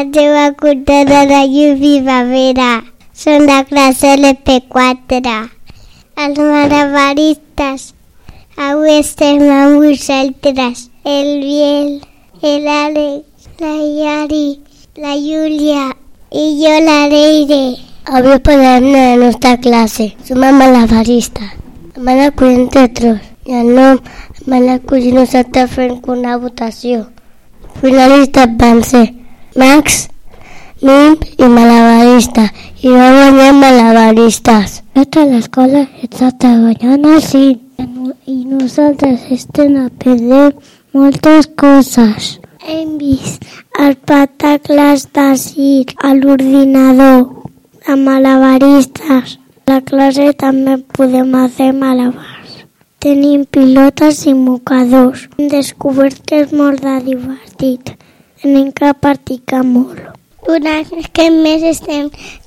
Andiamo guardando la primavera. Sono la classe LP4. Los malabaristas. A Westerman Museltras. El Biel. El Alex. La Yari. La Julia. Y yo la Leire. Obvio para de nuestra clase. Somos malabaristas. Malacuentros. Ya no malacuinos hasta frente con una votación. Finalistas van. Max, Mimp y Malabarista. Y vamos a malabaristas. Esta la escuela está trabajando sí, y nosotros estén a perder muchas cosas. Hem vist el patacles de circ a l'ordinador la classe també podem fer malabars. Tenim pilotes i mocadors. Hem descobert que és molt de. Tenim que practicar molt. Durant aquest mes estem,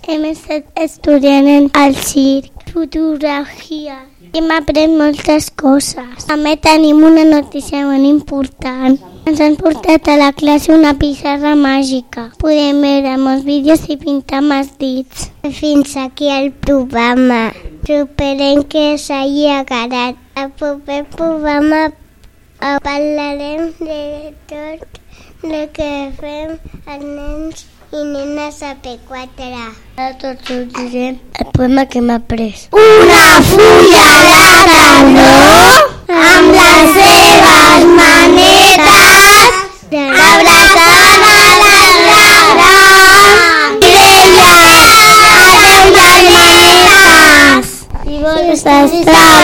hem estat estudiant en el circ, fotografia. Hem après moltes coses. També tenim una notícia molt important. Ens han portat a la classe una pissarra màgica. Podem veure molts vídeos i pintar amb els dits. Fins aquí el programa. Esperem que s'hagi agradat. Al proper programa parlarem de tot el que fem els nens i nenes a P4. Ara tots us direm el poema que m'ha pres. Una fulla de tardor amb les seves manetes abraçant a l'arbre i deia adeu germanetes. Si vols estar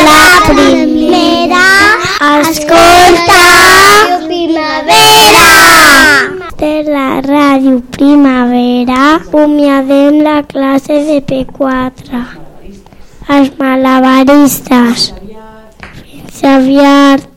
la primera, Primavera, acomiadem la classe de P4. Els malabaristes. Fins aviat.